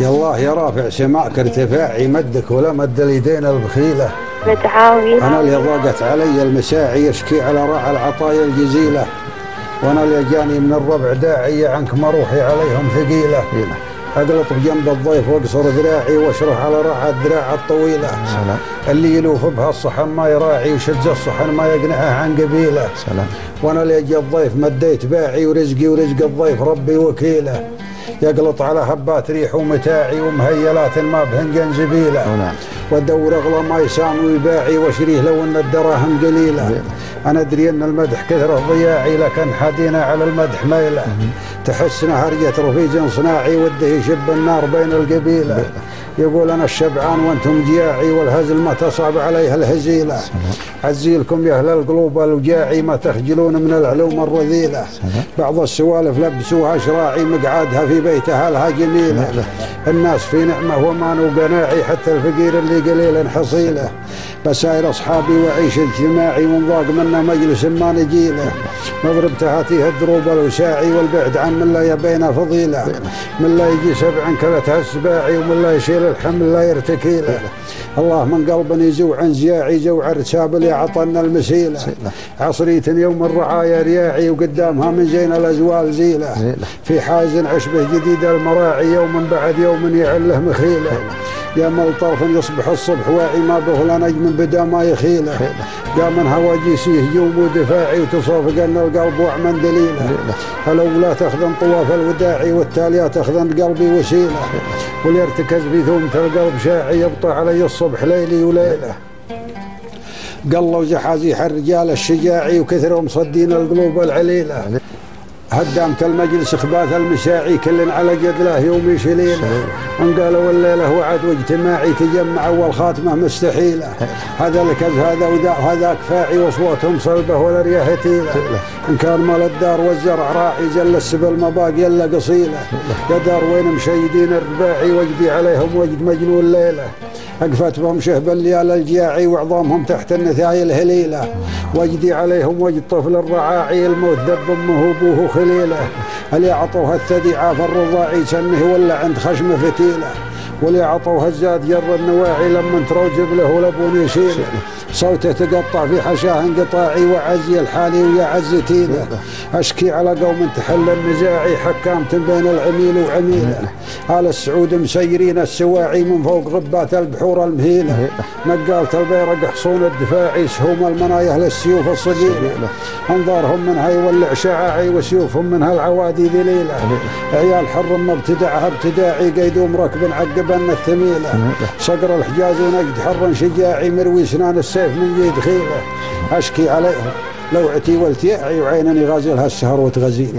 يا الله يا رافع سماعك ارتفاعي مدك ولا مد اليدين البخيلة. متعاوي أنا اللي ضاقت علي المساعي يشكي على راعي العطايا الجزيلة. وأنا اللي جاني من الربع داعي عنك مروحي عليهم ثقيلة. أقلط بجنب الضيف وأقصر ذراعي وأشرح على راحة الذراع الطويلة. سلام. اللي يلوف بها الصحن ما يراعي وشج الصحن ما يقنعه عن قبيلة. سلام. وأنا اللي أجي الضيف مديت باعي ورزقي ورزق الضيف ربي وكيله. يقلط على هبات ريح ومتاعي ومهيلات ما بهن جنزبيله نعم. وادور أغلى ما يسام ويباعي واشريه لو أن الدراهم قليلة. أنا أدري أن المدح كثره ضياعي لكن حدينا على المدح ميلة. تحسنا هرجة رفيج صناعي وده يشب النار بين القبيلة. يقول أنا الشبعان وأنتم جياعي والهزل ما تصعب عليها الهزيلة. عزيلكم يا أهل القلوب الوجاعي ما تخجلون من العلوم الرذيلة. بعض السوالف لبسوها شراعي مقعادها في بيتها لها جميلة. الناس في نعمة وامان وقناعي حتى الفقير اللي قليل حصيلة. بساير أصحابي وعيش اجتماعي ونضاق منا مجلس ما نجيله. نضرب تهاتيه الدروب الوساعي والبعد عن من لا يبين فضيلة. من لا يجي سبعا كذا السباعي ومن لا يشيل الحمل لا يرتكي له الله من قلب يزوع عن زياعي رتاب اللي عطنا المسيلة. عصرية يوم الرعايا رياعي وقدامها من زين الأزوال زيلة. في حازن عشبة جديد المراعي يوم بعد يوم يعله مخيلة. يا مل طرف يصبح الصبح واعي ما به لا نجم بدا ما يخيلة. قام من هواجيسه هجوم ودفاعي وتصافق ان القلب وعمن دليله. الاولى تخدم طواف الوداعي والتاليه تخدم قلبي وسيلة. وليرتكز في ثومة القلب شاعي يبطى علي الصبح ليلي وليلة. قلوا زحازيح الرجال الشجاعي وكثروا مصدين القلوب العليلة. هدامت المجلس اخباث المشاعي كل على جدله يوم يشيلينه ان قالوا الليلة وعد واجتماعي تجمعوا والخاتمه مستحيلة. هذا الكز هذا وذا هذاك فاعي واصواتهم صلبة ولا رياح تيلة. إن كان مال الدار والزرع راعي جل السبل ما باقي إلا قصيلة. يا دار وين مشيدين الرباعي وجدي عليهم وجد مجنون ليلة. أقفت بهم شهب الليال الجياعي وعظامهم تحت النثاي الهليلة. وجدي عليهم وجد طفل الرعاعي الموت دب أمه أبوه خليله اللي عطوها الثدي عاف الرضاعي سنه ولا عند خشمه فتيلة. واللي عطوها الزاد جر النواعي لما تروجب له ولبون يشيله صوته تقطع في حشاه انقطاعي وعزي الحالي ويا عزتيله أشكي على قوم تحل النزاعي حكامة بين العميل وعميله. آل السعود مسيرين السواعي من فوق غبات البحور المهيله نقالة البيرق حصون الدفاعي سهوم المنايه للسيوف الصقيله أنظارهم منها يولع شعاعي وسيوفهم منها العوادي ذليلة. عيال حر ما ابتدعها ابتداعي قيدوم ركب عقبا الثميلة. صقر الحجاز ونقد حر شجاعي مروي سنان السيف من يد خيله أشكي عليهم لوعتي والتياعي وعينني غازلها السهر وتغزيل